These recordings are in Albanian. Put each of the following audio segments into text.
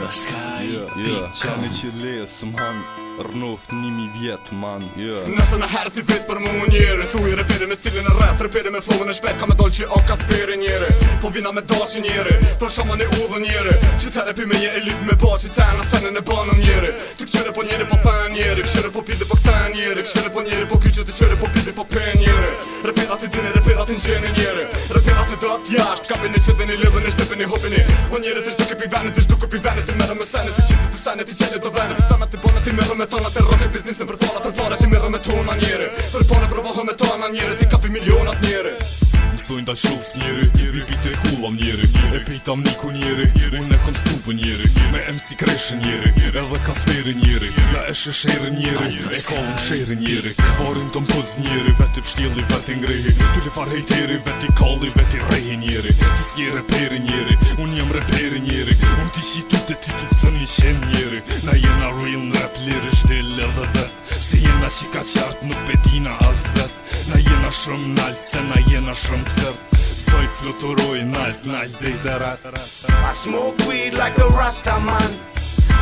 Raskaj, jo, jo. pica Kani që lesë, më hanë Rënoft nimi vjet man yeah. Jo. Nëse në herë ti vetë për mu më njëri Thuj i repiri me stilin e rrët Repiri me flowin e shpet Ka me dolë që o ka stiri njëri Po vina me dashi njëri Për shumën e uvë njëri Që të repi me je e me bo Që të e në senën e banë njëri Të këqyre po njëri po thajë njëri Këqyre po piti po këtajë njëri Këqyre po njëri po kyqyre të qyre po piti po për njëri Repirat dini, njëri njëri Κάθεται απιά, κάπινε, σέδενε, λέβαινε, στέπαινε, χόπαινε. Ονιέρετε, το κεπιβάνετε, το κεπιβάνετε, μέρα με σάνετε, τσίτε, τσάνετε, τσάνετε, το δάνετε. Θάνατε, πόνατε, μέρο με Shkojnë da shufës njeri Njeri bitë e kullam njeri E pejtam niku njeri Unë e kom stupën njeri Me MC kreshë njeri Edhe kasperin sperë njeri Ja e shë njeri E ka unë shërë njeri Parën të mpoz njeri Vetë i pështjeli vetë i ngrehi Të li farë hejteri Vetë i kalli vetë i rehi njeri Të sjerë e njeri Unë jëmë reperi njeri Unë ti ishi të të të të të një shenë njeri Na jena real në rap Lirë shdele dhe vetë Se jena që qartë Nuk pe as vetë i I smoke weed like a rasta man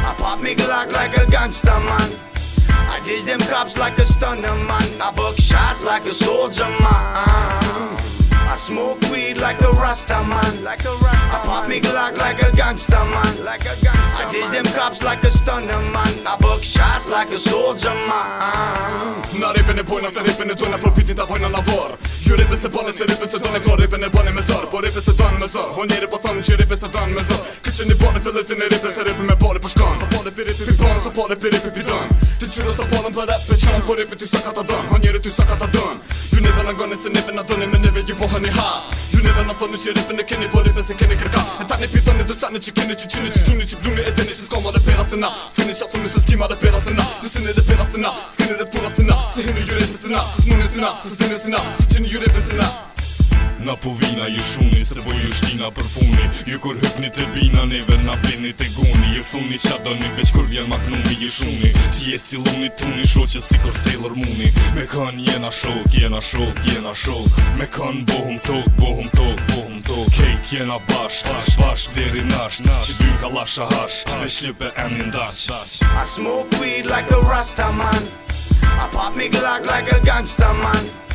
I pop me glock like a gangsta man I dish them cops like a stunner man I book shots like a soldier man I smoke weed like a rasta man like a rasta I pop me glock like a gangsta man like a gangsta I dish them cops like a stunner man I book shots like a soldier man Na ripen e bojna se ripen e tojna Por pitin ta bojna na vor Ju ripen se bojne se ripen se tojne Klo ripen e bojne me zor Por ripen se tojne me zor Ho njeri po thonin që ripen se tojne me zor Këtë që një bojne fillitin e ripen se ripen me bojne po shkon Sa pole pi ripi pi bojne Sa pole pi ripi pi Ti qyro sa polen për rap pe qon Por ripen ty sa ka don Ho njeri ty don Ju nipen angoni se nipen adoni Me nipen ju pohën i ha na tonie się rypy na kiny, porypę se kiny krka Etany pitony dostany ci kiny, ci czyny, ci czuni, ci bluny, edyny, ci skoma lepera syna Skyny ci atumy se skima lepera syna, dysyny lepera syna, skyny lepura syna Se hyny jury syna, Na po vina ju shuni Se po ju shtina për funi Ju kur hypni të bina Neve na vini të guni Ju funi qa doni Veç kur vjen maknumi ju shuni Ti e si luni tuni Shoqe si kur sailor muni Me kën jena shok Jena shok Jena shok Me kën bohum tok Bohum tok Bohum tok Kejt jena bash Bash Bash Deri nash Që dy lasha hash Me shlype emnin ndash I smoke weed like a rasta man I pop me glock like a gangster man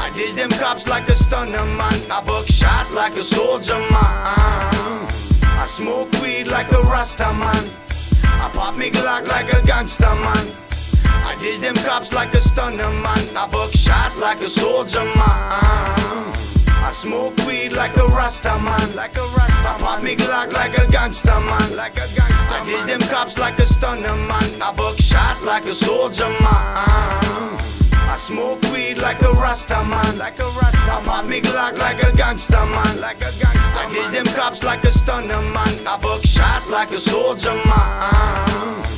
I dish them cops like a stunner man. I buck shots like a soldier man. I smoke weed like a rasta man. I pop me Glock like a gangster man. I dish them cops like a stunner man. I buck shots like a soldier man. I smoke weed like a rasta man. Like a rasta. I pop me Glock like a gangster man. Like a gangster. I dish them cops like a stunner man. I buck shots like a soldier man. Rasta man. Like a Rasta I pop me Glock like a gangster man. Like a gangster I catch them cops like a stunner man. I book shots like a soldier man.